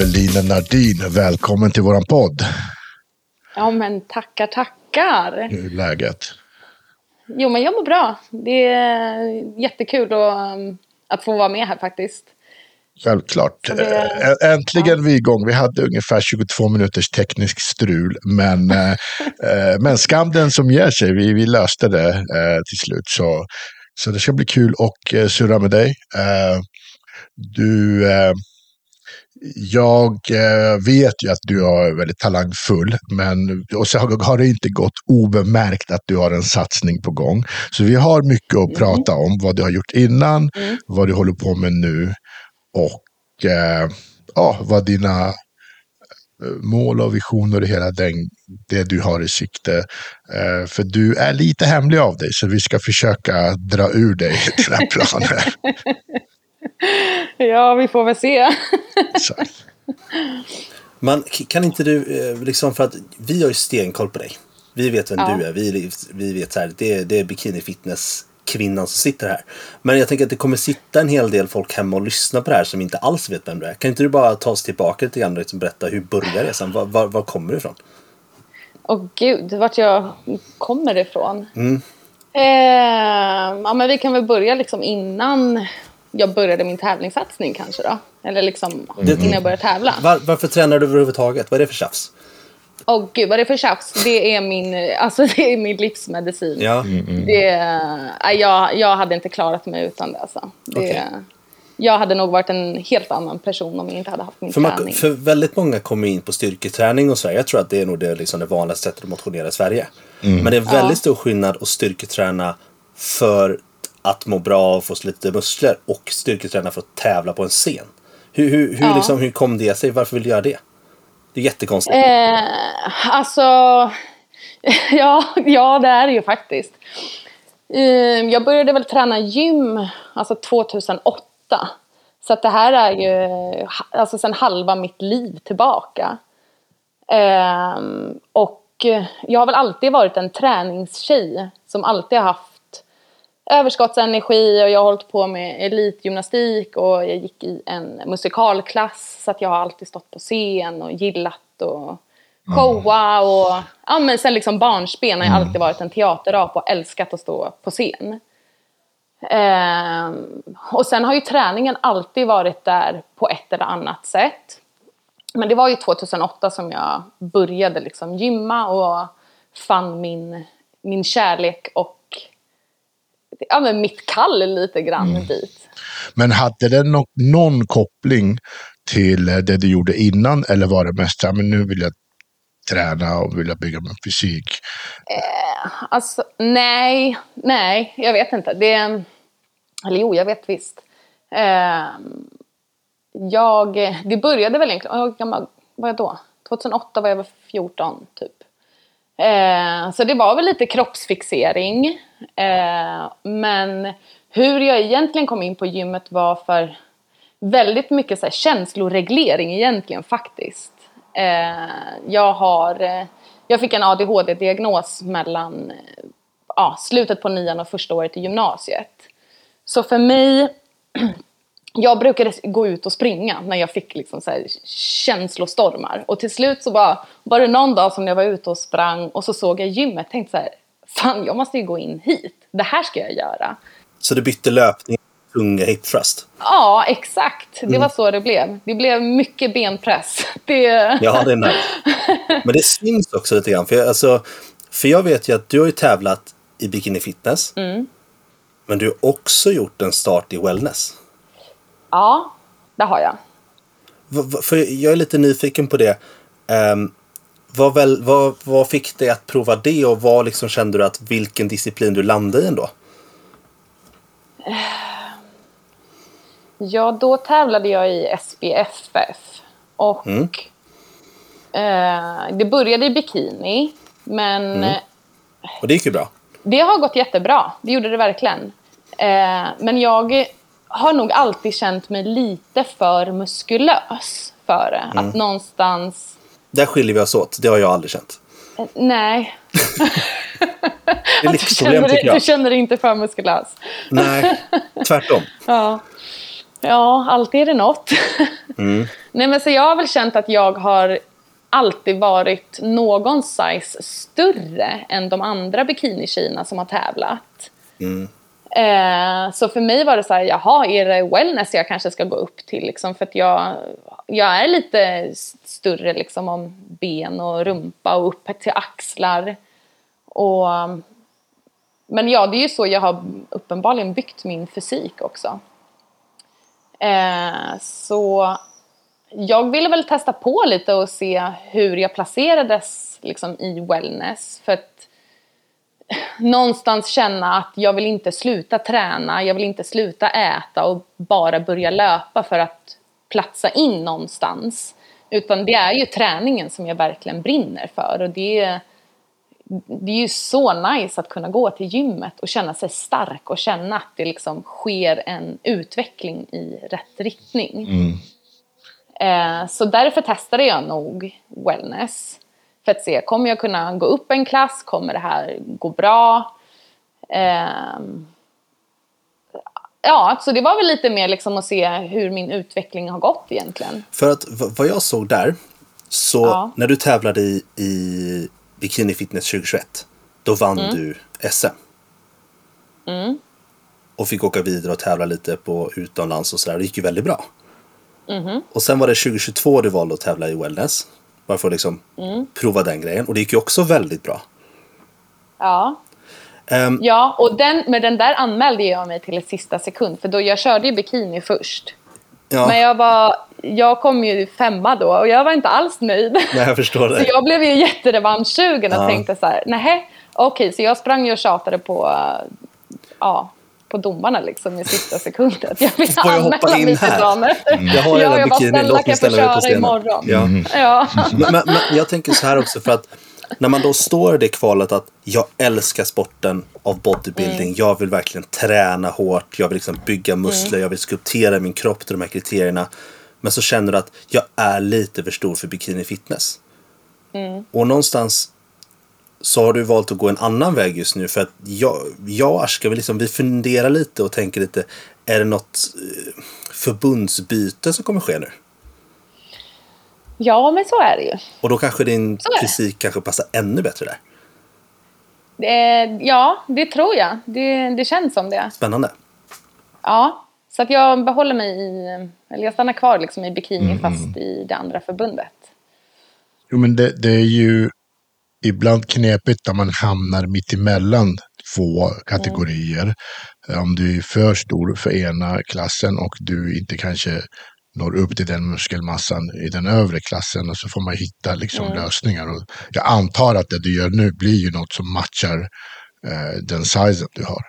Evelina Nardin, välkommen till våran podd. Ja, men tackar, tackar. Hur är läget? Jo, men jag mår bra. Det är jättekul att, um, att få vara med här faktiskt. Självklart. Det- Äntligen vi igång. Vi hade ungefär 22 minuters teknisk strul. Men, eh, eh, men skam den som ger sig. Vi, vi löste det eh, till slut. Så, så det ska bli kul att surra med dig. Du, jag eh, vet ju att du är väldigt talangfull. Men, och så har, det inte gått obemärkt att du har en satsning på gång. Så vi har mycket att prata om. Vad du har gjort innan, Mm. vad du håller på med nu och eh, ja, vad dina eh, mål och visioner och hela den, det du har i sikte. Eh, för du är lite hemlig av dig, så vi ska försöka dra ur dig dina planer. Ja, vi får väl se. Man, kan inte du, eh, liksom för att vi har ju stenkoll på dig. Vi vet vem Ja. du är. Vi, vi vet så här, det, det är bikini fitness kvinnan som sitter här. Men jag tänker att det kommer sitta en hel del folk hemma och lyssna på det här som inte alls vet vem du är. Kan inte du bara ta oss tillbaka lite grann och liksom berätta hur börjar resan? Var, var, var kommer du ifrån? Åh gud, vart jag kommer ifrån. Mm. Eh, ja, men vi kan väl börja liksom innan jag började min tävlingssatsning kanske då. Eller liksom innan jag började tävla. Var, varför tränar du överhuvudtaget? Vad är det för tjafs? Åh gud, vad är det för tjafs? Det är min, alltså, det är min livsmedicin. Ja. Det, nej, jag, jag hade inte klarat mig utan det. Alltså. det Okej. Jag hade nog varit en helt annan person om jag inte hade haft min För, man, träning. för väldigt många kommer in på styrketräning och så. här. Jag tror att det är nog det, liksom det vanligaste sättet att motionera i Sverige. Men det är väldigt stor skillnad att styrketräna för att må bra och få lite muskler och styrketräna för att tävla på en scen. Hur, hur, hur, Ja. liksom, hur kom det sig? Varför vill du göra det? Det är jättekonstigt. Eh, alltså, ja, ja, det är det ju faktiskt. Eh, jag började väl träna gym alltså 2008. Så att det här är ju alltså sen halva mitt liv tillbaka. Ehm, och jag har väl alltid varit en träningstjej som alltid har haft överskottsenergi och jag har hållit på med elitgymnastik och jag gick i en musikalklass så att jag har alltid stått på scen och gillat och showa och ja men sen liksom barnsben har jag alltid varit en teaterap och älskat att stå på scen. Ehm, och sen har ju träningen alltid varit där på ett eller annat sätt. Men det var ju 2008 som jag började liksom gymma och fann min, min kärlek och ja, men mitt kall lite grann dit. Men hade det no någon koppling till eh, det du gjorde innan eller var det mest men nu vill jag träna och vill jag bygga min fysik? Alltså, nej, nej, jag vet inte. Det, eller jo, jag vet visst. Ehm, jag, det började väl egentligen, hur gammal var jag då? 2008 var jag väl 14 typ. Eh, så det var väl lite kroppsfixering. Eh, men hur jag egentligen kom in på gymmet var för väldigt mycket så här, känsloreglering egentligen faktiskt. Eh, jag, har, eh, jag fick en ADHD-diagnos mellan eh, ja, slutet på nian och första året i gymnasiet. Så för mig, jag brukade gå ut och springa när jag fick liksom så känslostormar. Och till slut så bara, var det någon dag som jag var ute och sprang och så såg jag gymmet och tänkte så här, fan jag måste ju gå in hit. Det här ska jag göra. Så du bytte löpning tunga hip thrust? Ja, exakt. Det var så det blev. Det blev mycket benpress. Det... Ja, det är nice. Men det syns också lite grann. För jag, alltså, för jag vet ju att du har ju tävlat i bikini fitness. Men du har också gjort en start i wellness. Ja, det har jag. För jag är lite nyfiken på det. Um, vad, väl, vad, vad fick dig att prova det och vad liksom kände du att vilken disciplin du landade i ändå? Ja, då tävlade jag i SBFF. Och eh, det började i bikini. Men eh, Och det gick ju bra. det har gått jättebra. Det gjorde det verkligen. Eh, men jag har nog alltid känt mig lite för muskulös för det. Att någonstans... Där skiljer vi oss åt. Det har jag aldrig känt. eh, Nej. Det är känner, tycker dig, du jag. känner dig inte för muskulös. Nej, tvärtom. Ja. Ja, alltid är det något. Nej, men så jag har väl känt att jag har alltid varit någon size större än de andra bikinitjejerna som har tävlat. Eh, så för mig var det så här, jaha, är det wellness jag kanske ska gå upp till? Liksom, för att jag, jag är lite större liksom, om ben och rumpa och upp till axlar. Och, men ja, det är ju så jag har uppenbarligen byggt min fysik också. Eh, så jag ville väl testa på lite och se hur jag placerades liksom, i wellness. För att någonstans känna att jag vill inte sluta träna, jag vill inte sluta äta och bara börja löpa för att platsa in någonstans. Utan det är ju träningen som jag verkligen brinner för och det är, det är ju så nice att kunna gå till gymmet och känna sig stark och känna att det liksom sker en utveckling i rätt riktning. Eh, så därför testade jag nog wellness. För att se, kommer jag kunna gå upp en klass? Kommer det här gå bra? Ehm, ja, så det var väl lite mer liksom att se hur min utveckling har gått egentligen. För att vad jag såg där, så Ja. när du tävlade i, i Bikini Fitness 2021, då vann Mm. du SM. Och fick åka vidare och tävla lite på utomlands och sådär. Det gick ju väldigt bra. Mm-hmm. Och sen var det 2022 du valde att tävla i wellness. Bara för att liksom Mm. prova den grejen. Och det gick ju också väldigt bra. Ja, Ehm, ja och den, men den där anmälde jag mig till sista sekund. För då jag körde ju bikini först. ja, Men jag, var, jag kom ju femma då och jag var inte alls nöjd. nej, jag förstår Så det. jag blev ju jätterevanschsugen och Ja. tänkte så här, nej, okej, så jag sprang ju och tjatade på, ja, på domarna liksom i sista sekunden. Jag vill Får jag hoppa in här? damer. Jag har redan jag bara, bikini, snälla låt mig ställa mig på köra scenen. imorgon? Ja. Ja. Men, men, men jag tänker så här också för att när man då står i det kvalet att jag älskar sporten av bodybuilding. Mm. Jag vill verkligen träna hårt. Jag vill liksom bygga muskler. Mm. Jag vill skulptera min kropp till de här kriterierna. Men så känner du att jag är lite för stor för bikini fitness. Mm. Och någonstans så har du valt att gå en annan väg just nu. För att jag, jag och Ashka, vi, liksom, vi funderar lite och tänker lite. Är det något eh, förbundsbyte som kommer ske nu? ja, men så är det ju. Och då kanske din fysik kanske passar ännu bättre där. Eh, ja, det tror jag. Det, det känns som det. Spännande. Ja, så att jag behåller mig i, eller jag stannar kvar liksom i bikini fast i det andra förbundet. Jo, men det, det är ju ibland knepigt när man hamnar mitt emellan två kategorier. Om du är för stor för ena klassen och du inte kanske når upp till den muskelmassan i den övre klassen och så får man hitta liksom lösningar. Och jag antar att det du gör nu blir ju något som matchar eh, den sizen du har.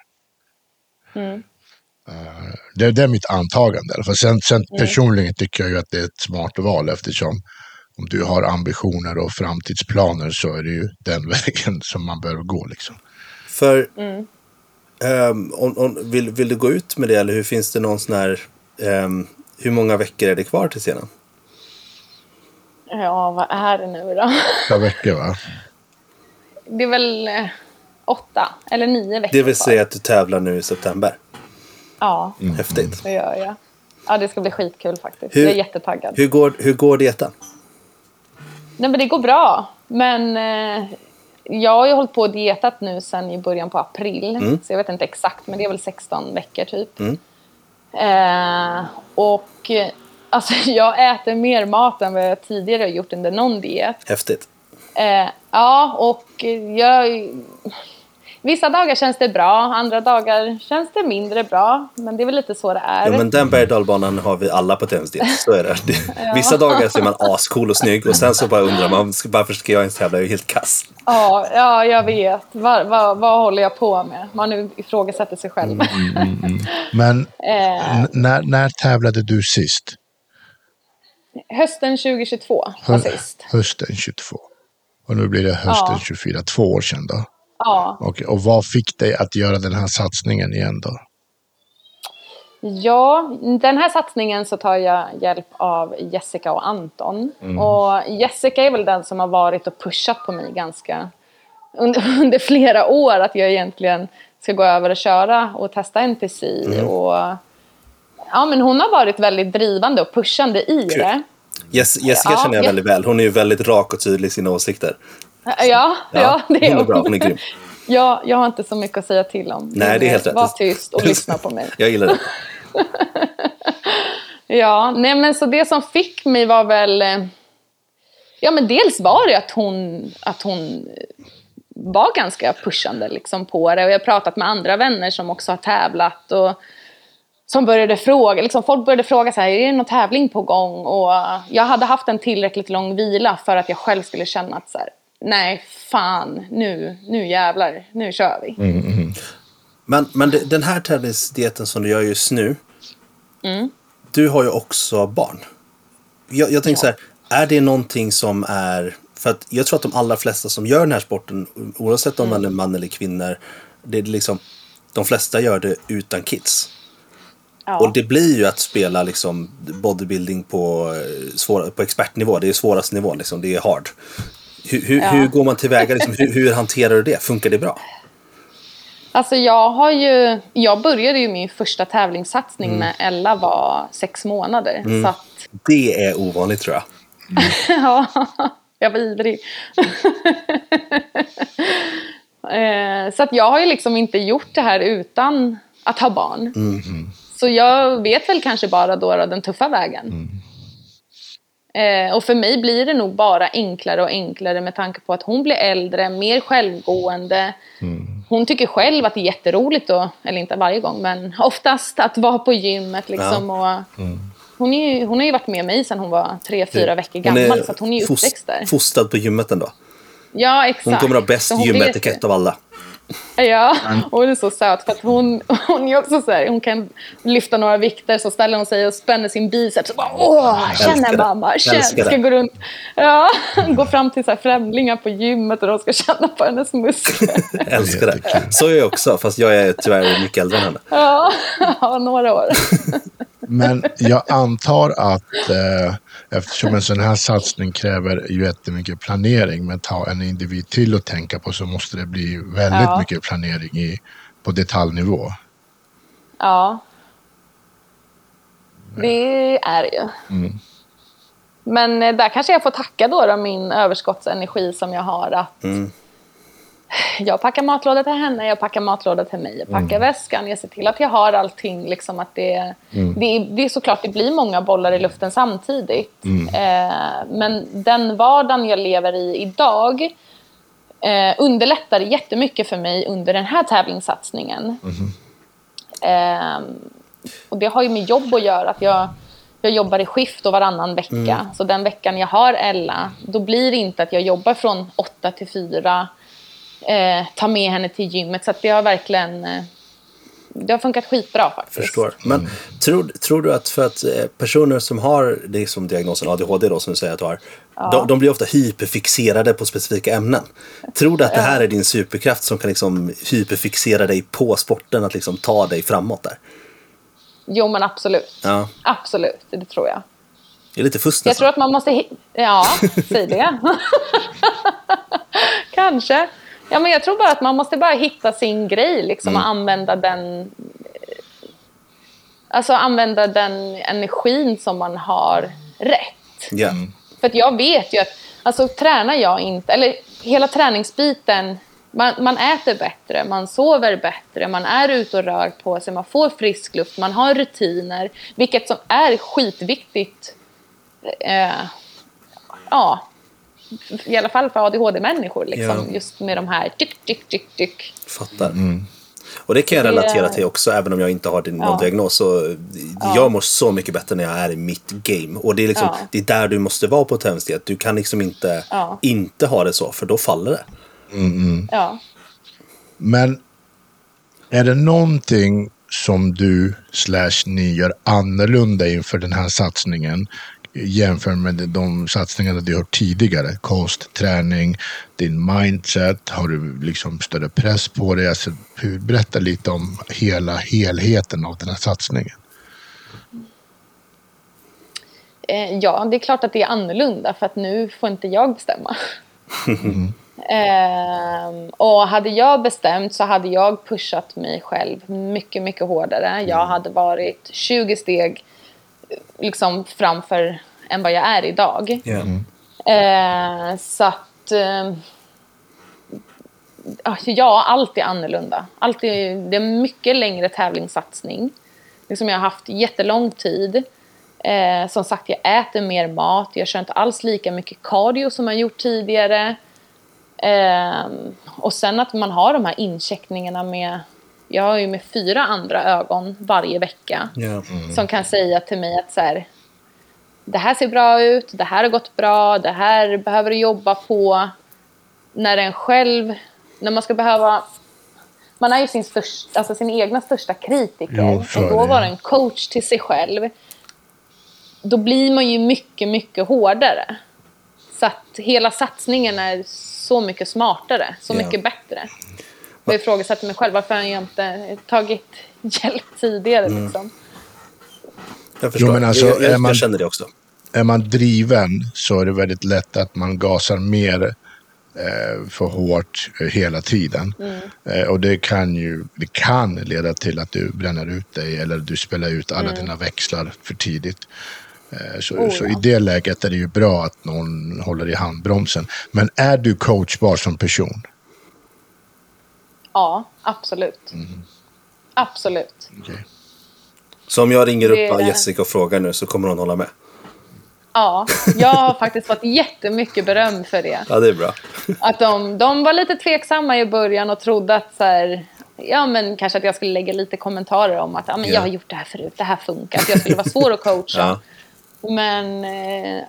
Eh, det, det är mitt antagande. fall. Sen, sen personligen tycker jag ju att det är ett smart val eftersom om du har ambitioner och framtidsplaner så är det ju den vägen som man bör gå. Liksom. För ehm, om, om, vill, vill du gå ut med det eller hur finns det någon sån här ehm, hur många veckor är det kvar till scenen? Ja, vad är det nu då? Ett par veckor va? Det är väl eh, åtta eller nio veckor Det vill kvar. säga att du tävlar nu i september. Ja, Häftigt. det gör jag. Ja, det ska bli skitkul faktiskt. Hur- jag är jättetaggad. Hur går, hur går dieten? Nej, men det går bra. Men eh, jag har ju hållit på och dietat nu sedan i början på april. Mm. Så jag vet inte exakt, men det är väl 16 veckor typ. Eh, och eh, alltså, jag äter mer mat än vad jag tidigare har gjort under någon diet. Häftigt. Eh, ja, och jag... Vissa dagar känns det bra, andra dagar känns det mindre bra. Men det är väl lite så det är. Ja, men den berg har vi alla på tennisdiet. Så är det. det. Vissa dagar så är man ascool och snygg och sen så bara undrar man varför ska jag ens tävla? Jag är helt kass. Ja, ja jag vet. Vad, vad, vad håller jag på med? Man nu ifrågasätter sig själv. Men Eh, när, när tävlade du sist? hösten 2022 var sist. Hösten 22. Och nu blir det hösten Ja. 24, två år sedan då. Ja. Okej, och vad fick dig att göra den här satsningen igen då? Ja, den här satsningen så tar jag hjälp av Jessica och Anton. Och Jessica är väl den som har varit och pushat på mig ganska under, under flera år att jag egentligen ska gå över och köra och testa NPC. Och ja, men hon har varit väldigt drivande och pushande i det. Jess, Jessica Ja, känner jag ja. väldigt väl. Hon är ju väldigt rak och tydlig i sina åsikter. Ja, ja, det är hon är bra. Hon är grym. Ja, jag har inte så mycket att säga till om. Nej, det är helt rätt. Var tyst och lyssna på mig. Jag gillar det. Ja, nej men så det som fick mig var väl... eh, Ja men dels var det att hon, att hon var ganska pushande liksom på det. Och jag har pratat med andra vänner som också har tävlat. Och som började fråga, liksom folk började fråga så här, är det någon tävling på gång? Och jag hade haft en tillräckligt lång vila för att jag själv skulle känna att så här, nej fan, nu, nu jävlar, nu kör vi. Men, men det- den här tävlingsdieten som du gör just nu. Du har ju också barn. Jag, jag tänker så här, är det någonting som är... För att jag tror att de allra flesta som gör den här sporten, oavsett om man är man eller kvinna, det är liksom, de flesta gör det utan kids. Ja. Och det blir ju att spela liksom bodybuilding på, eh, svår, på expertnivå. Det är svåraste nivån, liksom. det är hard. Hur, hur, Ja. hur går man tillväga? Liksom, hur, hur hanterar du det? Funkar det bra? Alltså jag har ju, jag började ju min första tävlingssatsning när Ella var sex månader. Så att, Det är ovanligt tror jag. ja, jag var ivrig. Eh, så att jag har ju liksom inte gjort det här utan att ha barn. Så jag vet väl kanske bara då den tuffa vägen. Eh, och för mig blir det nog bara enklare och enklare med tanke på att hon blir äldre, mer självgående. Hon tycker själv att det är jätteroligt, och, eller inte varje gång, men oftast att vara på gymmet. Liksom, och, hon, är ju, hon har ju varit med mig sedan hon var tre, fyra veckor gammal, så att hon är ju uppväxt där. Fostrad på gymmet ändå. Ja, exakt. Hon kommer ha bäst gymetikett av alla. Ja, och hon är så söt för att hon, hon är också så här, hon kan lyfta några vikter så ställer hon sig och spänner sin biceps och bara åh, känner mamma, känn, ska gå runt, ja, gå fram till så här främlingar på gymmet och de ska känna på hennes muskler. Älskar det. Så är jag också, fast jag är tyvärr mycket äldre än henne. Ja, ja några år. Men jag antar att eh, eftersom en sån här satsning kräver ju jättemycket planering, men ta en individ till att tänka på så måste det bli väldigt Ja. mycket planering i, på detaljnivå. Ja. Det är det ju. Men eh, där kanske jag får tacka då, då min överskottsenergi som jag har. Att Jag packar matlåda till henne, jag packar matlåda till mig. Jag packar väskan, jag ser till att jag har allting. Liksom att det, det, är, det är såklart, det blir många bollar i luften samtidigt. Eh, men den vardagen jag lever i idag eh, underlättar jättemycket för mig under den här tävlingssatsningen. Ehm, och det har ju med jobb att göra. Att jag, jag jobbar i skift och varannan vecka. Så den veckan jag har Ella, då blir det inte att jag jobbar från åtta till fyra. Eh, ta med henne till gymmet. Så att det har verkligen eh, det har funkat skitbra faktiskt. Förstår. Men tror, tror du att för att eh, personer som har det som diagnosen ADHD då, som du säger att du har, de, de blir ofta hyperfixerade på specifika ämnen. Tror du att det här är din superkraft som kan liksom hyperfixera dig på sporten, att liksom ta dig framåt där? Jo men absolut. Ja, Absolut, det tror jag. det är lite fusk Jag tror att man måste... Ja, säg det. Kanske. Ja, men jag tror bara att man måste bara hitta sin grej liksom, och använda den... Alltså använda den energin som man har rätt. Ja. För att jag vet ju att, alltså tränar jag inte, eller hela träningsbiten, man, man äter bättre, man sover bättre, man är ute och rör på sig, man får frisk luft, man har rutiner, vilket som är skitviktigt. Eh, ja, i alla fall för ADHD-människor, liksom, Ja. just med de här tyck, tyck, tyck, tyck. Fattar. Och det kan jag relatera till också, även om jag inte har din, någon Ja. diagnos. Så Jag mår så mycket bättre när jag är i mitt game. Och det är, liksom, Ja. det är där du måste vara på tävlingsdiet. Du kan liksom inte, Ja. inte ha det så, för då faller det. Ja. Men är det någonting som du slash ni gör annorlunda inför den här satsningen jämfört med de satsningarna du har tidigare? Kost, träning, din mindset. Har du liksom större press på dig? Alltså, hur- berätta lite om hela helheten av den här satsningen. Eh, ja, det är klart att det är annorlunda för att nu får inte jag bestämma. Ehm, och hade jag bestämt så hade jag pushat mig själv mycket, mycket hårdare. Jag hade varit 20 steg liksom framför än vad jag är idag. Ja. Eh, så att... Eh, ja, allt är annorlunda. Allt är, det är mycket längre tävlingssatsning. Liksom jag har haft jättelång tid. Eh, som sagt, jag äter mer mat. Jag kör inte alls lika mycket cardio som jag gjort tidigare. Eh, och sen att man har de här incheckningarna med... Jag har ju med fyra andra ögon varje vecka. Ja. Som kan säga till mig att så här, det här ser bra ut, det här har gått bra, det här behöver du jobba på. När en själv, när man ska behöva... Man är ju sin, största, alltså sin egna största kritiker. Så och då vara en coach till sig själv. Då blir man ju mycket, mycket hårdare. Så att hela satsningen är så mycket smartare, så Ja. mycket bättre. Jag ifrågasätter mig själv, varför har jag inte tagit hjälp tidigare liksom? Jag förstår. Jo, men alltså, jag, jag, är man- jag känner det också. är man driven så är det väldigt lätt att man gasar mer eh, för hårt eh, hela tiden. Eh, och det kan ju det kan leda till att du bränner ut dig eller du spelar ut alla dina växlar för tidigt. Så, Oh, så ja. i det läget är det ju bra att någon håller i handbromsen. Men är du coachbar som person? Ja, absolut. Absolut. Okej. Så om jag ringer Det- upp Jessica och frågar nu så kommer hon hålla med? Ja, jag har faktiskt fått jättemycket beröm för det. Ja, det är bra. Att de, de var lite tveksamma i början och trodde att så här, ja men kanske att jag skulle lägga lite kommentarer om att ja, men Ja. jag har gjort det här förut, det här funkar, att jag skulle vara svår att coacha. Ja. Men eh,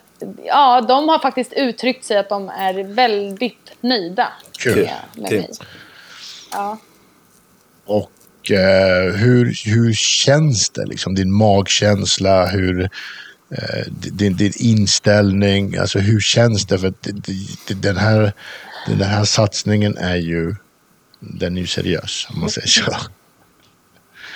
ja, de har faktiskt uttryckt sig att de är väldigt nöjda Kul. med, med mig. Ja. Och eh, hur, hur känns det? Liksom, din magkänsla, hur, eh, din, din inställning. Alltså hur känns det? För den, här, den här satsningen är ju, den är ju seriös om man säger så.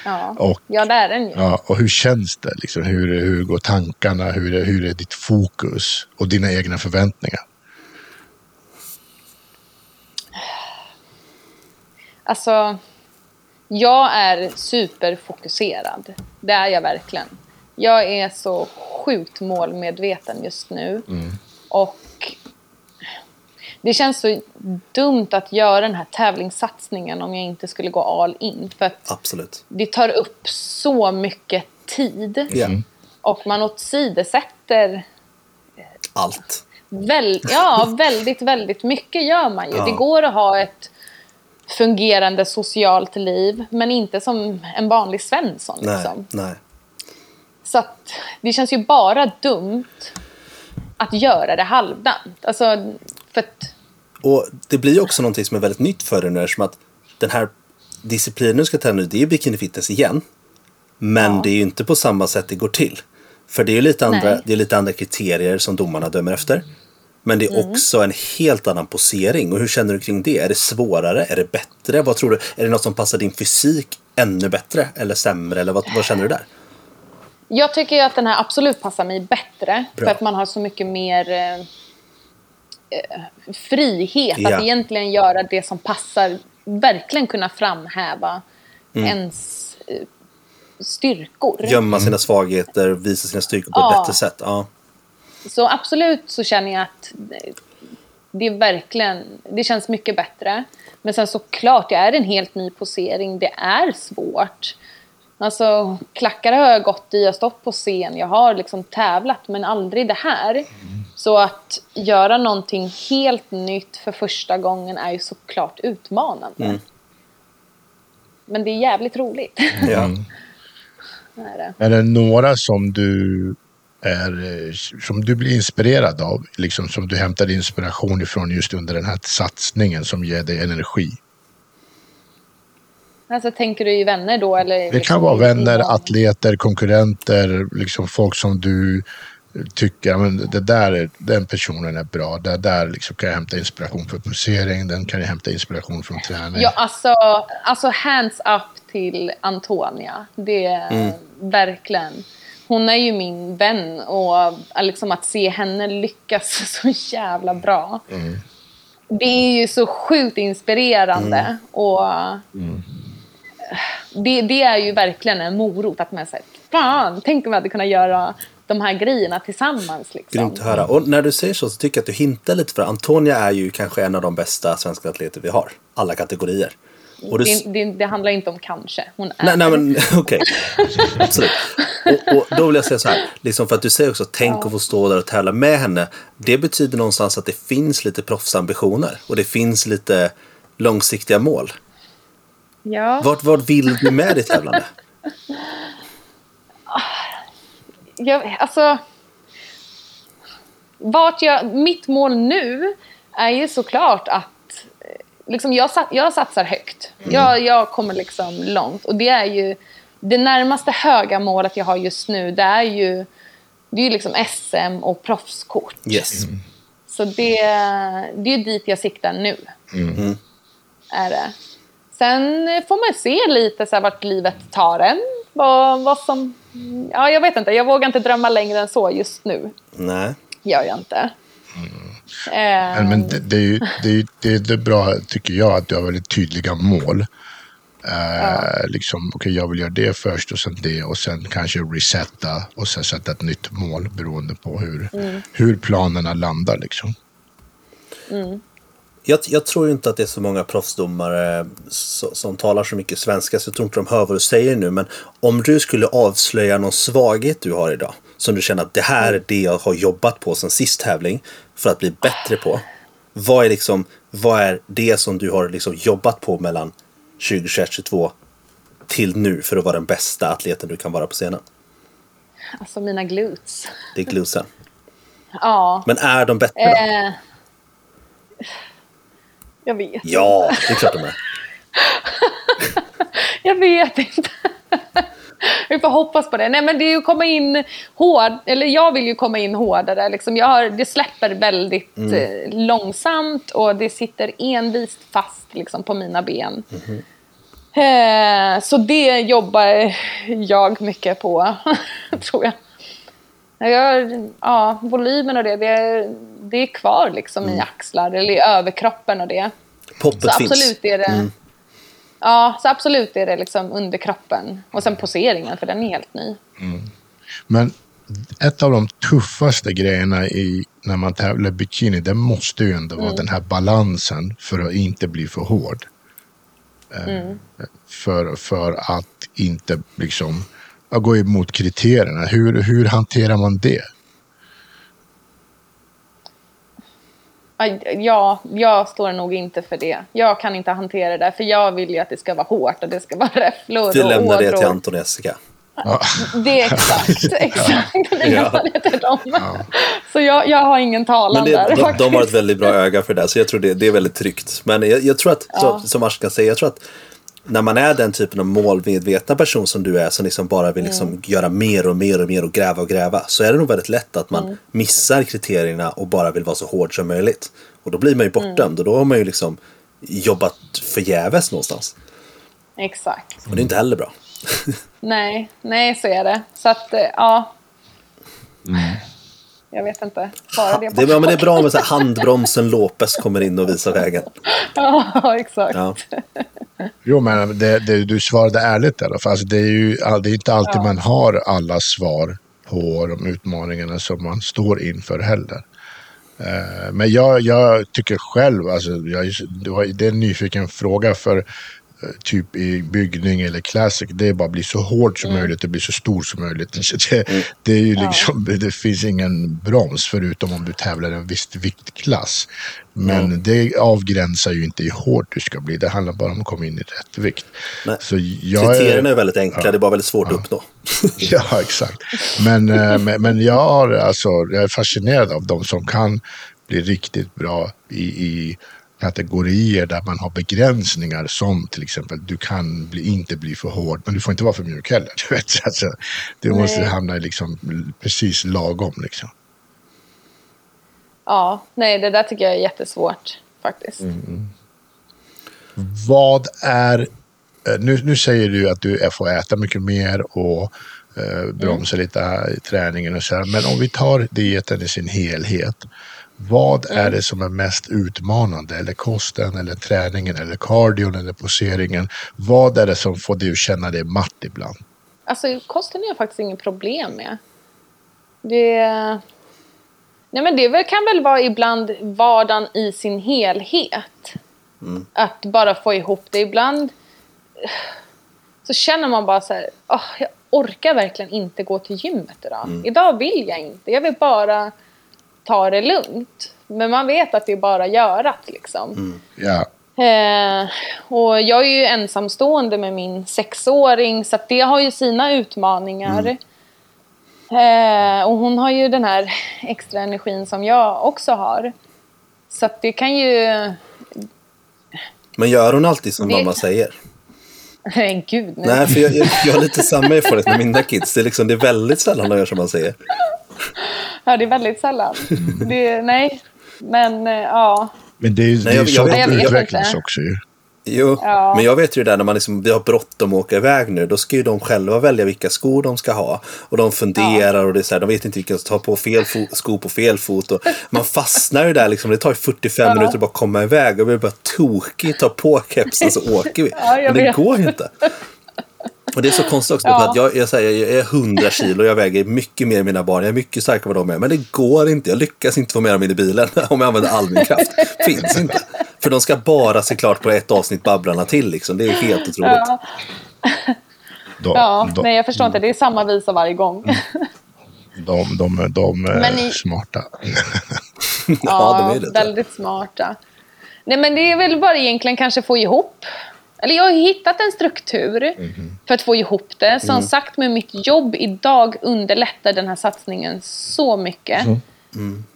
Ja. Och- ja, det är den ju. Ja, och hur känns det? Liksom, hur, hur går tankarna? Hur hur är ditt fokus? Och dina egna förväntningar? Alltså, jag är superfokuserad. Det är jag verkligen. Jag är så sjukt målmedveten just nu. Och det känns så dumt att göra den här tävlingssatsningen om jag inte skulle gå all in. För att Absolut. det tar upp så mycket tid. Ja. Och man åsidosätter Allt. Väl, ja, väldigt, väldigt mycket gör man ju. Ja. Det går att ha ett fungerande socialt liv, men inte som en vanlig Svensson. Liksom. Nej. Så att det känns ju bara dumt att göra det halvdant. Alltså, för att, Och det blir också någonting som är väldigt nytt för dig nu eftersom att den här disciplinen du ska träna nu, det är bikini fitness igen. Men Ja. det är ju inte på samma sätt det går till. För det är ju lite andra, Nej. det är lite andra kriterier som domarna dömer efter. Men det är Mm. också en helt annan posering. Och hur känner du kring det? Är det svårare? Är det bättre? Vad tror du? Är det något som passar din fysik ännu bättre? Eller sämre? Eller vad, vad känner du där? jag tycker ju att den här absolut passar mig bättre. Bra. För att man har så mycket mer eh, eh, frihet Ja. att egentligen göra det som passar. Verkligen kunna framhäva Mm. ens eh, styrkor. Gömma sina svagheter, visa sina styrkor på ett Ja. bättre sätt. Ja. Så absolut så känner jag att det är verkligen, det känns mycket bättre. Men sen såklart, det är en helt ny posering. Det är svårt. Alltså, klackar har jag gått i, jag har stått på scen, jag har liksom tävlat, men aldrig det här. Så att göra någonting helt nytt för första gången är ju såklart utmanande. Men det är jävligt roligt. Ja. Det är det. Är det några som du är, eh, som du blir inspirerad av, liksom som du hämtar inspiration ifrån just under den här satsningen som ger dig energi? Alltså, tänker du i vänner då? Eller Det kan liksom vara vänner, atleter, konkurrenter, liksom folk som du tycker, men det där, den personen är bra, det där liksom kan jag hämta inspiration för posering, den kan jag hämta inspiration från träning. Ja, alltså, alltså hands up till Antonia. Det är Mm. verkligen. Hon är ju min vän och liksom att se henne lyckas så jävla bra. Mm. det är ju så sjukt inspirerande. Mm. Och det, det är ju verkligen en morot att man säger, fan, tänk om vi hade kunnat göra de här grejerna tillsammans. Liksom. Grymt att höra. Och när du säger så så tycker jag att du hintar lite för Antonia är ju kanske en av de bästa svenska atleter vi har. Alla kategorier. Du... Det, det, det handlar inte om kanske, hon är Nej, nej men okej. Absolut. Och, och då vill jag säga så här, liksom för att du säger också tänk att få stå där och tävla med henne. Det betyder någonstans att det finns lite proffsambitioner och det finns lite långsiktiga mål. Ja. Vart, vart vill du med ditt tävlande? jag, alltså, vart jag, mitt mål nu är ju såklart att liksom jag, jag satsar högt. Jag, jag kommer liksom långt. Och det är ju det närmaste höga målet jag har just nu. Det är ju, det är ju liksom SM och proffskort. Yes. Så det, det är ju dit jag siktar nu. Mm. Är det. Sen får man se lite så här, vart livet tar en. Vad, vad som... Ja, jag vet inte. Jag vågar inte drömma längre än så just nu. Nej. Gör jag inte. Eh, Men, men det, det, är ju, det, är ju, det är bra, tycker jag, att du har väldigt tydliga mål. Eh, liksom, okej, jag vill göra det först och sen det och sen kanske resetta och sen sätta ett nytt mål beroende på hur, hur planerna landar. Liksom. Jag, jag tror inte att det är så många proffsdomare så, som talar så mycket svenska så jag tror inte de hör vad du säger nu. Men om du skulle avslöja någon svaghet du har idag som du känner att det här är det jag har jobbat på sen sist tävling för att bli bättre på. Vad är, liksom, vad är det som du har liksom jobbat på mellan 2021 2022 till nu för att vara den bästa atleten du kan vara på scenen? alltså mina glutes. Det är glutsen. Ja. Men är de bättre då? Eh, jag vet. Ja, det är klart de är. Jag vet inte. Vi får hoppas på det. Nej men det är ju komma in hård, eller jag vill ju komma in hårdare. Liksom jag har, det släpper väldigt eh, långsamt och det sitter envist fast liksom, på mina ben. Eh, så det jobbar jag mycket på, tror jag. Jag, ja, volymen och det, det, det är kvar liksom i axlar eller i överkroppen och det. Poppet Så finns. absolut är det... Ja, så absolut är det liksom under kroppen. Och sen poseringen, för den är helt ny. Men ett av de tuffaste grejerna i, när man tävlar bikini, det måste ju ändå vara den här balansen för att inte bli för hård. Eh, För, för att inte liksom gå emot kriterierna. Hur, hur hanterar man det? Ja, jag står nog inte för det. Jag kan inte hantera det där, för jag vill ju att det ska vara hårt och det ska vara räfflor Vi och lämnar det till Anton och Jessica. Ja, Det är exakt, exakt. Det Ja. till dem. Så jag, jag har ingen talan Men det, där de, de har ett väldigt bra öga för det så jag tror det, det är väldigt tryggt. Men jag, jag tror att, Ja. så, som Ars kan säga, jag tror att när man är den typen av målmedvetna person som du är, som liksom bara vill liksom Mm. göra mer och mer och mer och gräva och gräva, så är det nog väldigt lätt att man Mm. missar kriterierna och bara vill vara så hård som möjligt. Och då blir man ju Mm. bortdömd och då har man ju liksom jobbat förgäves någonstans. Exakt. Och det är inte heller bra. Nej, nej så är det. Så att, eh, ja. Mm. Jag vet inte. Bara det. Det, men det är bra med så här handbromsen Lopez kommer in och visar vägen. Ja, exakt. Ja. Jo, men det, det, du svarade ärligt i alla fall. Alltså, det, är ju, det är inte alltid man har alla svar på de utmaningarna som man står inför heller. Eh, Men jag, jag tycker själv, alltså, jag, det är en nyfiken fråga för typ i byggning eller classic, det är bara bli så hård som möjligt och bli så stor som möjligt. Det, det, är ju liksom, det finns ingen broms förutom om du tävlar i en viss viktklass. Men det avgränsar ju inte hur hård du ska bli. Det handlar bara om att komma in i rätt vikt. Nej. Så Kriterierna är väldigt enkla, det är bara väldigt svårt att uppnå. Ja, exakt. Men, eh, men, men jag, har, alltså, jag är fascinerad av de som kan bli riktigt bra i, i kategorier där man har begränsningar som till exempel du kan bli, inte bli för hård men du får inte vara för mjuk heller. Du, vet, alltså, du måste hamna i liksom, precis lagom. Liksom. Ja, nej det där tycker jag är jättesvårt faktiskt. Mm. Vad är... eh, Nu, nu säger du att du får äta mycket mer och eh, bromsa lite här i träningen och så här. Men om vi tar dieten i sin helhet. Vad är det som är mest utmanande? Eller kosten, eller träningen, eller cardion, eller poseringen? Vad är det som får dig att känna dig matt ibland? Alltså kosten är jag faktiskt inget problem med. Det... Nej men det kan väl vara ibland vardagen i sin helhet. Att bara få ihop det. Ibland så känner man bara så här, "Åh, jag orkar verkligen inte gå till gymmet idag. Idag vill jag inte. Jag vill bara ta det lugnt. Men man vet att det är bara görat liksom. Ja, Eh, och jag är ju ensamstående med min sexåring så det har ju sina utmaningar. Eh, och hon har ju den här extra energin som jag också har. Så det kan ju... Men gör hon alltid som Det- mamma säger? Nej, gud. Nej. Nej, för jag, jag, jag har lite samma erfarenhet med mina kids. Det är, liksom, det är väldigt sällan de gör som man säger. Ja, det är väldigt sällan. Det, nej, men eh, ja. men det är ju det är jag så jag utvecklas också ju. Jo, Ja. men jag vet ju det där när man liksom, vi har bråttom att åka iväg nu. Då ska ju de själva välja vilka skor de ska ha. Och de funderar och det är så här, de vet inte vilka som tar på fel fo- sko på fel fot. Och man fastnar ju där liksom. Det tar ju 45 Ja. minuter att bara komma iväg. Och vi är bara tokigt, ta på kepsen så åker vi. Ja, men det vet. går ju inte. Och det är så konstigt också. Ja. Att jag, jag, säger, jag är 100 kilo och jag väger mycket mer än mina barn. Jag är mycket starkare än vad de är. Men det går inte. Jag lyckas inte få med dem in i bilen om jag använder all min kraft. Finns inte. För de ska bara se klart på ett avsnitt Babblarna till. Liksom. Det är helt otroligt. Ja, De, ja, de, nej jag förstår inte. Det är samma visa varje gång. de, de, de är smarta. Ja, de är det. väldigt smarta. Nej, men det är väl bara egentligen kanske få ihop. Eller jag har hittat en struktur för att få ihop det. Som sagt med mitt jobb idag underlättar den här satsningen så mycket.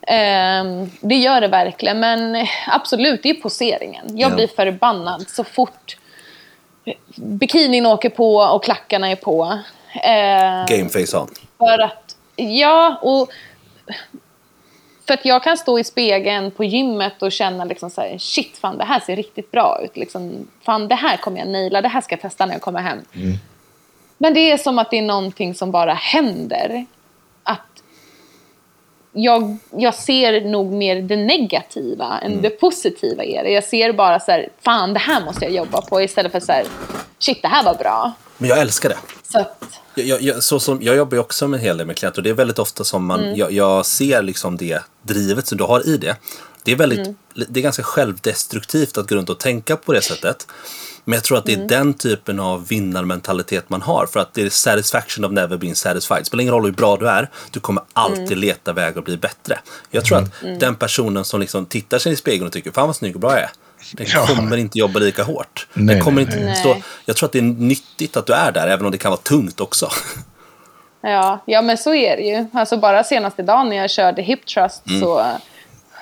Ehm, det gör det verkligen. Men absolut, det är poseringen. Jag Ja. blir förbannad så fort bikinin åker på och klackarna är på. Ehm, Gameface on. för att, ja, och för att jag kan stå i spegeln på gymmet och känna liksom så här, shit fan det här ser riktigt bra ut. Liksom, fan det här kommer jag naila, det här ska jag testa när jag kommer hem. Men det är som att det är någonting som bara händer. Att jag, jag ser nog mer det negativa än det positiva i det. Jag ser bara så här, fan det här måste jag jobba på istället för så här, shit det här var bra. Men jag älskar det. Så att, Jag, jag, så som, jag jobbar ju också med en hel del med klienter och det är väldigt ofta som man, jag, jag ser liksom det drivet som du har i det. Det är, väldigt, det är ganska självdestruktivt att gå runt och tänka på det sättet. Men jag tror att det är den typen av vinnarmentalitet man har. För att det är satisfaction of never being satisfied. Det spelar ingen roll hur bra du är, du kommer alltid leta väg att bli bättre. Jag tror att den personen som liksom tittar sig i spegeln och tycker fan vad snygg och bra jag är. Den Ja. kommer inte jobba lika hårt. Nej, den kommer nej, inte nej. stå, jag tror att det är nyttigt att du är där, även om det kan vara tungt också. Ja, ja men så är det ju. Alltså bara senaste dagen när jag körde hip trust så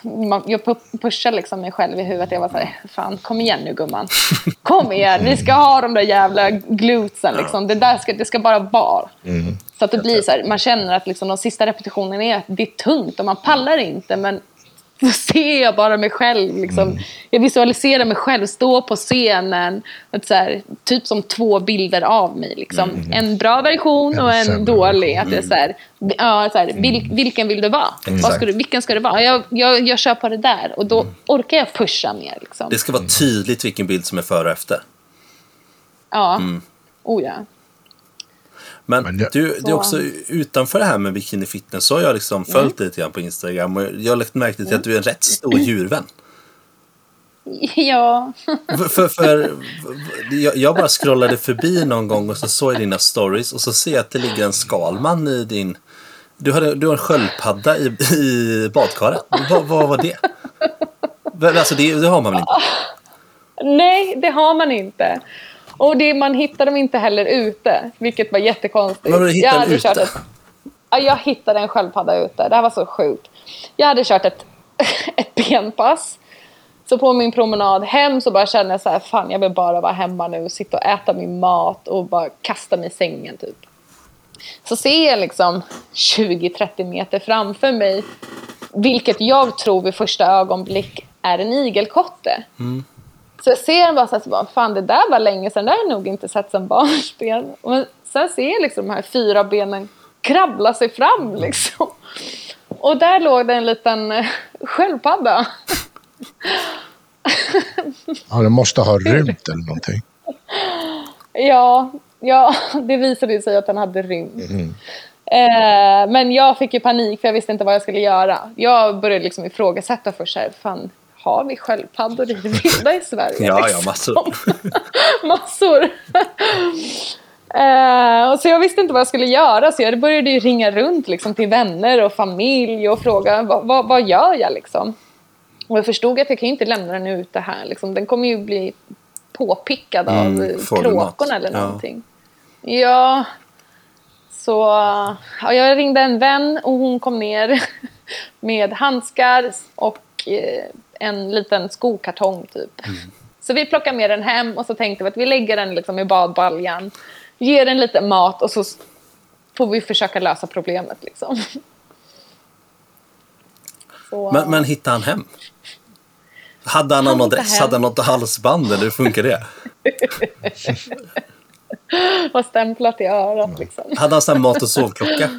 man, jag pu- pushade liksom mig själv i huvudet. Jag var såhär, fan kom igen nu gumman. Kom igen, vi ska ha de där jävla glutesen liksom. Det där ska, det ska bara vara. Så att det blir så här, man känner att liksom de sista repetitionerna är att det är tungt och man pallar inte. Men så ser jag bara mig själv. Liksom. Jag visualiserar mig själv stå på scenen. Här, typ som två bilder av mig. Liksom. En bra version En och en dålig. Att det är så här, ja, så här, vil, vilken vill du vara? Vad ska du, vilken ska du vara? Jag, jag, jag kör på det där. Och då orkar jag pusha mer. Liksom. Det ska vara tydligt vilken bild som är före och efter. Ja. Oh ja. Men, Men jag- du, det är Så. också utanför det här med bikini fitness så har jag liksom följt dig lite grann på Instagram och jag har lagt märke till att du är en rätt stor djurvän. Ja. För, för, för, jag, jag bara scrollade förbi någon gång och så såg jag dina stories och så ser jag att det ligger en skalman i din... Du har, du har en sköldpadda i, i badkaret. Vad, vad var det? Alltså det, det har man väl inte? Nej, det har man inte. Och det, man hittar dem inte heller ute, vilket var jättekonstigt. Men du hittade jag hade ute? kört ett, ja, Jag hittade en sköldpadda ute. Det här var så sjukt. Jag hade kört ett, ett benpass. Så på min promenad hem så bara kände jag så här, fan jag vill bara vara hemma nu och sitta och äta min mat och bara kasta mig i sängen typ. Så ser jag liksom 20-30 meter framför mig, vilket jag tror vid första ögonblick är en igelkotte. Så jag ser den bara så här, så bara, fan det där var länge sedan, det har jag nog inte sett sedan barnsben. Och sen ser jag liksom de här fyra benen krabbla sig fram liksom. och där låg det en liten eh, sköldpadda. Ja, det måste ha rymt eller någonting. Ja, ja, det visade sig att den hade rymt. Eh, men jag fick ju panik för jag visste inte vad jag skulle göra. Jag började liksom ifrågasätta först här, fan, har vi sköldpaddor i det vilda i Sverige? Ja, ja, liksom? massor. massor. Eh, och så jag visste inte vad jag skulle göra så jag började ju ringa runt liksom, till vänner och familj och fråga vad, vad, vad gör jag liksom. Och jag förstod att jag kan ju inte lämna den ute här. Liksom. Den kommer ju bli påpickad av Mm, kråkorna eller Ja. någonting. Ja, så ja, jag ringde en vän och hon kom ner med handskar och eh, en liten skokartong typ. Så vi plockade med den hem och så tänkte vi att vi lägger den liksom i badbaljan, ger den lite mat och så får vi försöka lösa problemet. Liksom. Så, Men, men hittade han hem? Hade han, Han någon adress? hem. Hade han något halsband eller hur funkar det? var stämplat i örat. Liksom. Hade han sån mat och sovklocka?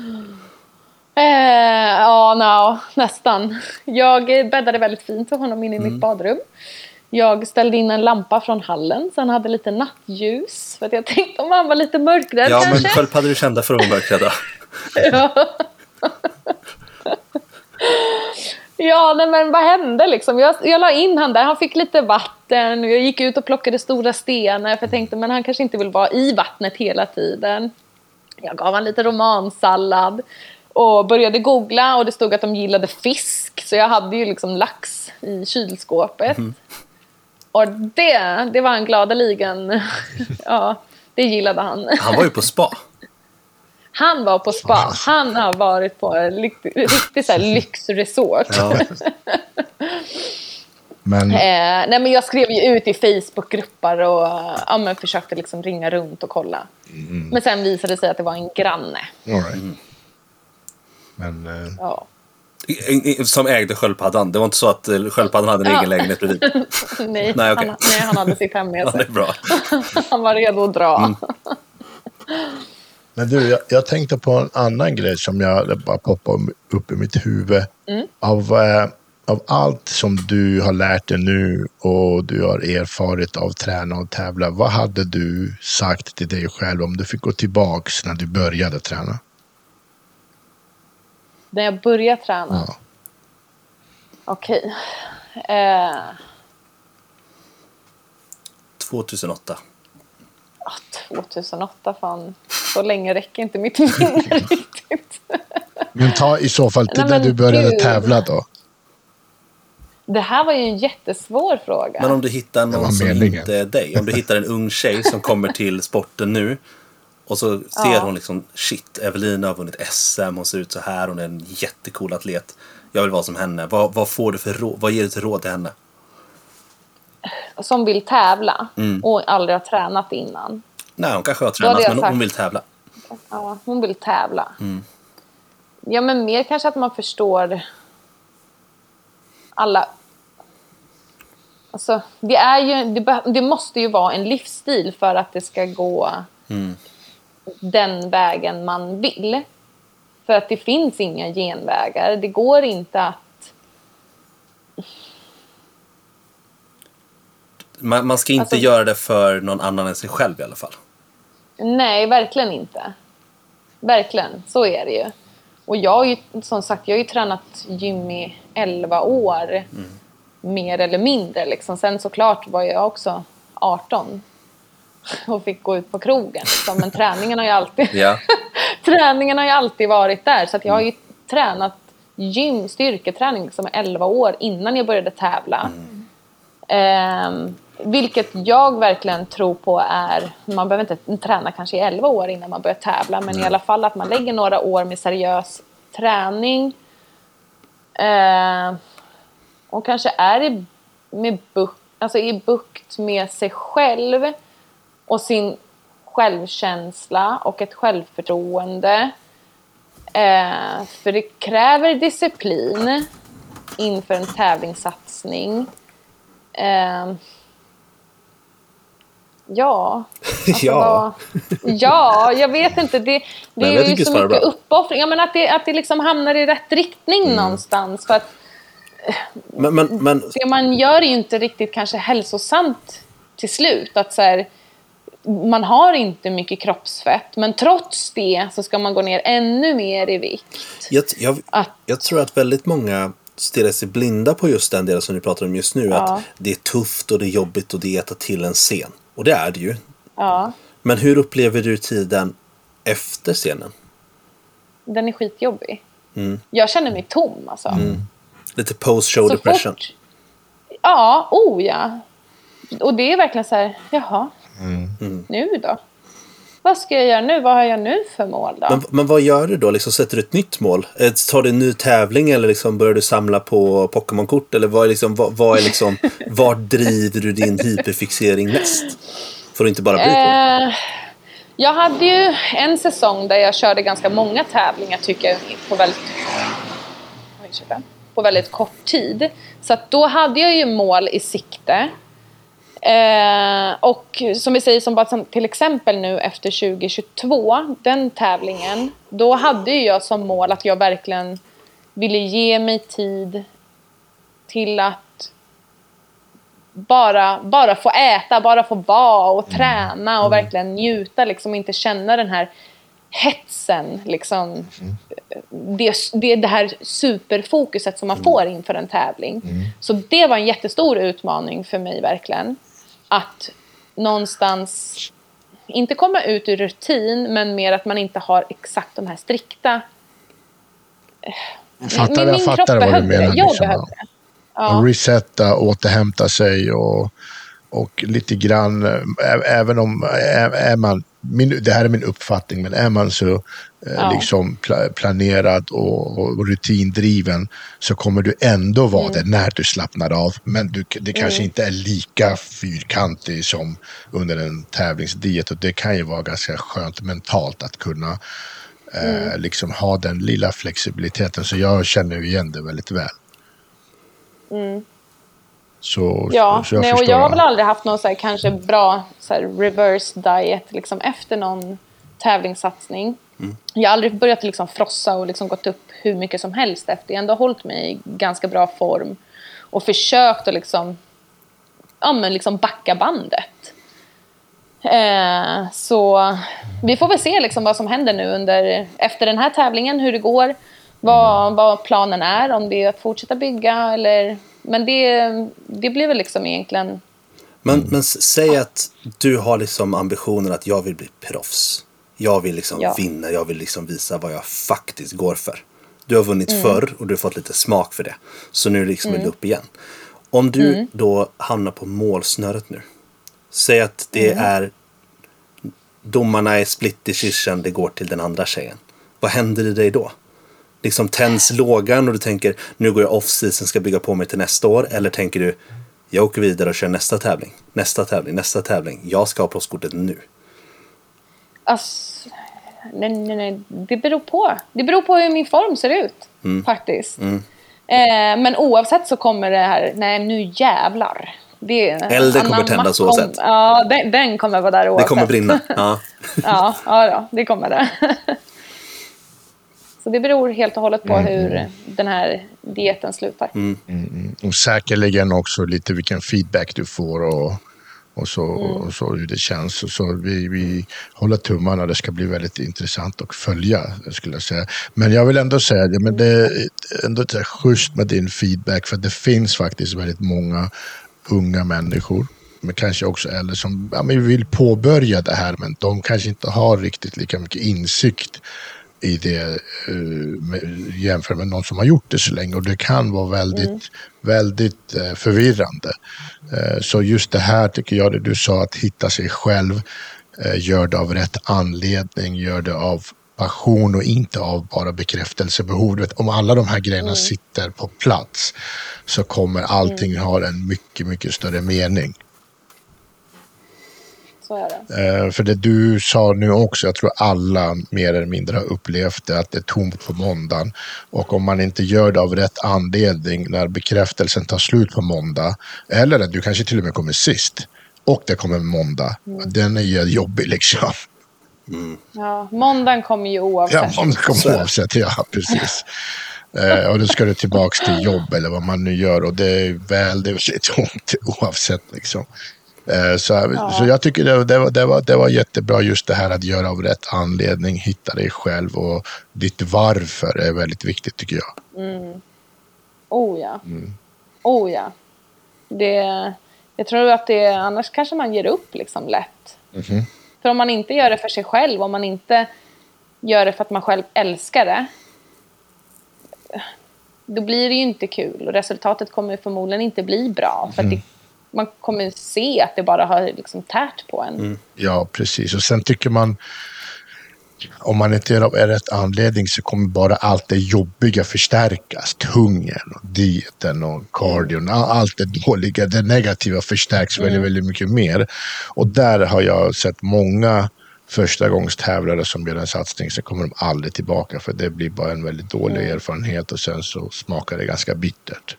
Eh, ja, no, nästan. Jag eh, bäddade väldigt fint för honom inne i Mm. mitt badrum. Jag ställde in en lampa från hallen så han hade lite nattljus. För att jag tänkte om han var lite mörkrädd Ja, men kanske. sköldpaddor är kända för att mörkrädda. Ja, nej, men vad hände liksom? Jag, jag la in han där, han fick lite vatten jag gick ut och plockade stora stenar för jag tänkte men han kanske inte vill vara i vattnet hela tiden. Jag gav han lite romansallad och började googla och det stod att de gillade fisk så jag hade ju liksom lax i kylskåpet. Och det, det var han gladeligen. ja, det gillade han. Han var ju på spa. Han var på spa. Han har varit på en riktig, riktig så lyxresort. Ja. Men Eh, nej men jag skrev ju ut i Facebookgrupper och ja, men försökte liksom ringa runt och kolla. Men sen visade det sig att det var en granne. all right. Men eh, Ja. Som ägde sköldpaddan. Det var inte så att eh, sköldpaddan hade en Ja. egen lägenhet bredvid. Nej, Nej, okej. han, nej, han hade sitt hem med Ja, det sig. är bra. Han var redo att dra. Men du, jag, jag tänkte på en annan grej som jag bara poppade upp i mitt huvud. Av, eh, av allt som du har lärt dig nu och du har erfarit av träna och tävla, vad hade du sagt till dig själv om du fick gå tillbaks när du började träna? När jag började träna. Ja. Okej. Eh, 2008. ja, 2008 fan. Så länge räcker inte mitt minne riktigt. Men ta i så fall till Nej, när du började gud. tävla då. Det här var ju en jättesvår fråga. Men om du hittar någon som inte är dig. Om du hittar en ung tjej som kommer till sporten nu. Och så ser Ja. hon liksom shit, Evelina har vunnit SM, hon ser ut så här, hon är en jättecool atlet. Jag vill vara som henne. Vad, vad får du för råd? Vad ger du till råd till henne? Som vill tävla Mm. och aldrig har tränat innan. Nej, hon kanske har tränat men hon sagt- vill tävla. Ja, hon vill tävla. Mm. Ja, men mer kanske att man förstår alla... Alltså, det, är ju, det, det måste ju vara en livsstil för att det ska gå Mm. Den vägen man vill. För att det finns inga genvägar. Det går inte att... Man, man ska inte Alltså- göra det för någon annan än sig själv i alla fall. Nej, verkligen inte. Verkligen, så är det ju. Och jag har ju, som sagt, jag har ju tränat gym i 11 år. Mer eller mindre liksom. Sen såklart var jag också 18. Och fick gå ut på krogen. Liksom. Men träningen har ju alltid... Ja. träningen har ju alltid varit där. Så jag har ju tränat gym, styrketräning liksom, i 11 år innan jag började tävla. Ehm, vilket jag verkligen tror på är, man behöver inte träna kanske i 11 år innan man börjar tävla, men i alla fall att man lägger några år med seriös träning. Ehm, och kanske är i, med buk, alltså i bukt med sig själv och sin självkänsla och ett självförtroende. Eh, för det kräver disciplin inför en tävlingssatsning. Eh, Ja. Alltså, ja. Vad, ja, jag vet inte. Det, det är ju så mycket uppoffring. Ja, men att det, att det liksom hamnar i rätt riktning mm. någonstans. För att, men, men, men... Det man gör är ju inte riktigt kanske hälsosamt till slut. Att så här, man har inte mycket kroppsfett, men trots det så ska man gå ner ännu mer i vikt. Jag, jag, att, jag tror att väldigt många stirrar sig blinda på just den delen som du pratar om just nu. Ja. Att det är tufft och det är jobbigt och det är att ta till en scen. Och det är det ju. Ja. Men hur upplever du tiden efter scenen? Den är skitjobbig. Mm. Jag känner mig tom alltså. Mm. Lite post-show depression. Fort, ja, oh ja. Och det är verkligen så här, jaha, mm. nu då? Vad ska jag göra nu? Vad har jag nu för mål då? Men, men vad gör du då? Liksom, sätter du ett nytt mål? Eh, tar du en ny tävling eller liksom börjar du samla på Pokémon-kort? Eller vad är liksom, vad, vad är liksom, var driver du din hyperfixering mest? För att inte bara bli på. Eh, jag hade ju en säsong där jag körde ganska många tävlingar tycker jag på väldigt, på väldigt kort tid. Så då hade jag ju mål i sikte. Eh, och som vi säger, som bara till exempel nu efter 2022, den tävlingen, då hade jag som mål att jag verkligen ville ge mig tid till att bara, bara få äta, bara få vara och mm. träna och mm. verkligen njuta liksom, och inte känna den här hetsen. Liksom, mm. det, det, det här superfokuset som man får inför en tävling. Mm. Så det var en jättestor utmaning för mig verkligen att någonstans inte komma ut ur rutin, men mer att man inte har exakt de här strikta... Jag fattar, min, min jag fattar vad du menar. Det. Jag liksom. behövde det. Ja. Resetta, återhämta sig och, och lite grann, även om är man, min, det här är min uppfattning, men är man så ja. liksom planerad och, och, rutindriven så kommer du ändå vara mm. det när du slappnar av. Men du, det kanske mm. inte är lika fyrkantig som under en tävlingsdiet och det kan ju vara ganska skönt mentalt att kunna eh, mm. eh, liksom ha den lilla flexibiliteten. Så jag känner igen det väldigt väl. Mm. Så, ja, så jag, nej, och jag har väl aldrig haft någon så här, kanske bra så här, reverse diet liksom, efter någon tävlingssatsning. Mm. Jag har aldrig börjat liksom frossa och liksom gått upp hur mycket som helst efter. Jag har ändå hållit mig i ganska bra form och försökt att liksom, ja, men liksom backa bandet. Eh, så vi får väl se liksom vad som händer nu under, efter den här tävlingen, hur det går. Vad, mm. vad planen är, om det är att fortsätta bygga eller... Men det, det blir väl liksom egentligen... Men, men säg att du har liksom ambitionen att jag vill bli proffs. Jag vill liksom ja. vinna, jag vill liksom visa vad jag faktiskt går för. Du har vunnit mm. förr och du har fått lite smak för det. Så nu liksom mm. är du upp igen. Om du mm. då hamnar på målsnöret nu. Säg att det mm. är domarna är split decision, det går till den andra tjejen. Vad händer i dig då? Liksom tänds lågan och du tänker nu går jag off-season, ska bygga på mig till nästa år. Eller tänker du jag åker vidare och kör nästa tävling, nästa tävling, nästa tävling. Jag ska ha proffskortet nu. Alltså, nej, nej, nej. Det beror på. Det beror på hur min form ser ut. Mm. Faktiskt. Mm. Eh, men oavsett så kommer det här, nej nu jävlar. Det, Elden kommer tändas oavsett. Ja, den, den, kommer vara där oavsett. Det kommer brinna. Ja, ja, ja det kommer det. Så det beror helt och hållet på mm. hur den här dieten slutar. Mm. Mm. Och säkerligen också lite vilken feedback du får och och så, mm. och så hur det känns. Så vi, vi håller tummarna. Det ska bli väldigt intressant att följa, skulle jag säga. Men jag vill ändå säga att ja, det är ändå schysst med din feedback, för det finns faktiskt väldigt många unga människor men kanske också äldre som ja, men vill påbörja det här men de kanske inte har riktigt lika mycket insikt i det uh, jämfört med någon som har gjort det så länge. Och det kan vara väldigt, mm. väldigt uh, förvirrande. Uh, så just det här tycker jag, det du sa, att hitta sig själv, gör det av rätt anledning, gör det av passion och inte av bara bekräftelsebehov. Om alla de här grejerna mm. sitter på plats så kommer allting mm. ha en mycket, mycket större mening. Eh, för det du sa nu också, jag tror alla mer eller mindre har upplevt det, att det är tomt på måndagen. Och om man inte gör det av rätt anledning när bekräftelsen tar slut på måndag, eller att du kanske till och med kommer sist, och det kommer måndag. Den är ju jobbig liksom. Ja, måndagen kommer ju oavsett. Ja, måndag kommer oavsett. Ja, precis. Eh, och då ska du tillbaka till jobb eller vad man nu gör. Och det är väldigt tungt oavsett. Liksom. Eh, så, så jag tycker det, det, var, det, var, det var jättebra just det här att göra av rätt anledning, hitta dig själv och ditt varför är väldigt viktigt tycker jag. Oh ja. Oh ja. Det, jag tror att det, annars kanske man ger upp liksom lätt. För om man inte gör det för sig själv, om man inte gör det för att man själv älskar det. Då blir det ju inte kul och resultatet kommer förmodligen inte bli bra. För att det, man kommer se att det bara har liksom tärt på en. Ja, precis. Och sen tycker man, om man inte gör av rätt anledning så kommer bara allt det jobbiga förstärkas. Hungern, och dieten och cardion. all- Allt det dåliga, det negativa förstärks väldigt, väldigt mycket mer. Och där har jag sett många första gångs tävlare som gör en satsning, så kommer de aldrig tillbaka för det blir bara en väldigt dålig erfarenhet och sen så smakar det ganska bittert.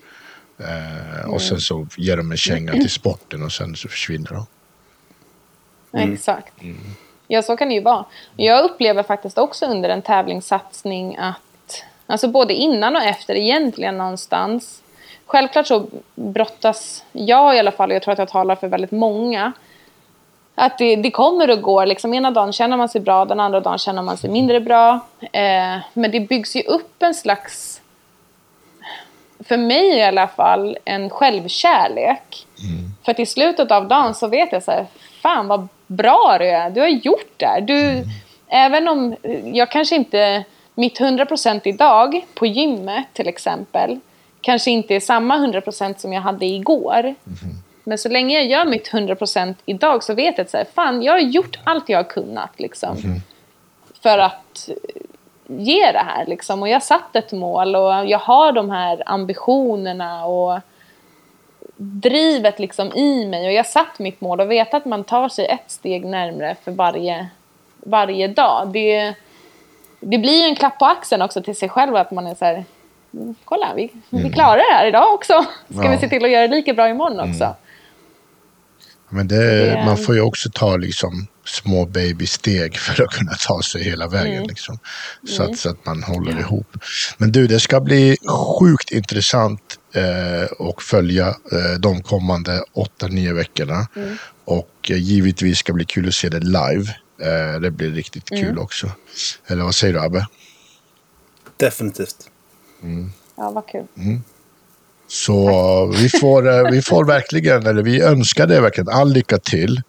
Eh, Och sen så ger de en känga till sporten och sen så försvinner de. Exakt. Ja, så kan det ju vara. Jag upplever faktiskt också under en tävlingssatsning att, alltså både innan och efter egentligen någonstans, självklart så brottas jag i alla fall, och jag tror att jag talar för väldigt många, att det, det kommer och går. Liksom, ena dagen känner man sig bra, den andra dagen känner man sig mindre bra. Eh, men det byggs ju upp en slags, för mig i alla fall, en självkärlek. För att i slutet av dagen så vet jag så här, fan vad bra du är, du har gjort det här. Du, Även om jag kanske inte, mitt 100% idag på gymmet till exempel, kanske inte är samma 100% som jag hade igår. Men så länge jag gör mitt 100% idag så vet jag att så här, fan, jag har gjort allt jag har kunnat. Liksom, För att ge det här. Liksom. Och jag satt ett mål och jag har de här ambitionerna och drivet liksom i mig. Och jag satt mitt mål och vet att man tar sig ett steg närmre för varje, varje dag. Det, det blir ju en klapp på axeln också till sig själv att man är så här, "Mm, kolla vi, vi klarar det här idag också. Ska Ja. vi se till att göra det lika bra imorgon också. Men det, Det- man får ju också ta liksom små babysteg för att kunna ta sig hela vägen. Mm. Liksom. Så, att, så att man håller ihop. Men du, det ska bli sjukt intressant eh, följa eh, de kommande 8-9 veckorna. Mm. Och eh, givetvis ska det bli kul att se det live. Eh, det blir riktigt Mm. kul också. Eller vad säger du Abbe? Definitivt. Ja, vad kul. Så vi får, eh, vi får verkligen, eller vi önskar dig verkligen all lycka till.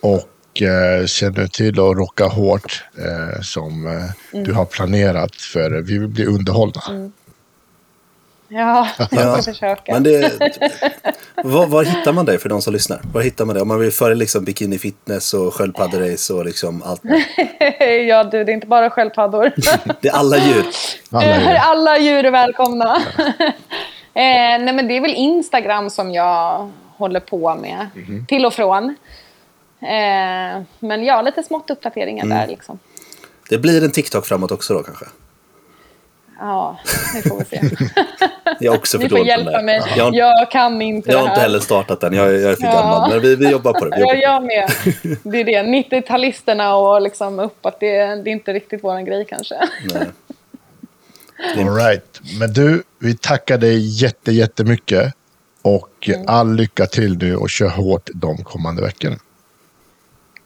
Och eh, se nu till att rocka hårt eh, som eh, du har planerat. För vi vill bli underhållna. Ja, jag ska Ja, försöka. Men det, var, var hittar man dig för de som lyssnar? Var hittar man dig? Om man vill föra liksom bikini fitness och sköldpadderace och liksom allt. ja, du, det är inte bara sköldpaddor. Det är alla djur. Alla är- alla djur är välkomna. eh, nej, men det är väl Instagram som jag håller på med. Mhm. Till och från. Eh, men ja, lite smått uppdateringar Mm. där liksom. Det blir en TikTok framåt också då kanske. Ja, det får vi se. Jag är också för Ni får hjälpa mig. Jag, Jag kan inte jag har inte heller startat den. Jag, är- jag är för Ja. gammal. Men vi, vi jobbar på det. Jobbar Ja, på det. jag med. Det är det. 90-talisterna och liksom uppåt, det, det är inte riktigt vår grej kanske. Nej. All right. Men du, vi tackar dig jätte, jättemycket. Och Mm. all lycka till nu och kör hårt de kommande veckorna.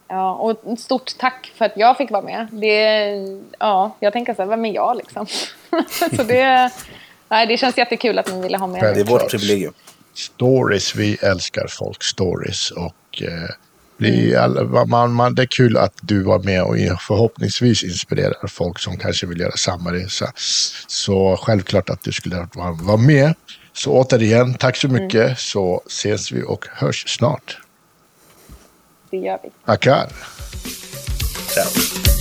Ja, och ett stort tack för att jag fick vara med. Det, ja, jag tänker så här, vem är jag liksom? så det, nej, det känns jättekul att ni ville ha med Det är mig. vårt privilegium. Stories, vi älskar folk stories. Och eh, bli alla, man, man, det är kul att du var med och förhoppningsvis inspirerar folk som kanske vill göra samma resa. Så självklart att du skulle vara vara med. Så återigen, tack så mycket. Så ses vi och hörs snart. Det gör vi. Tackar. Ciao.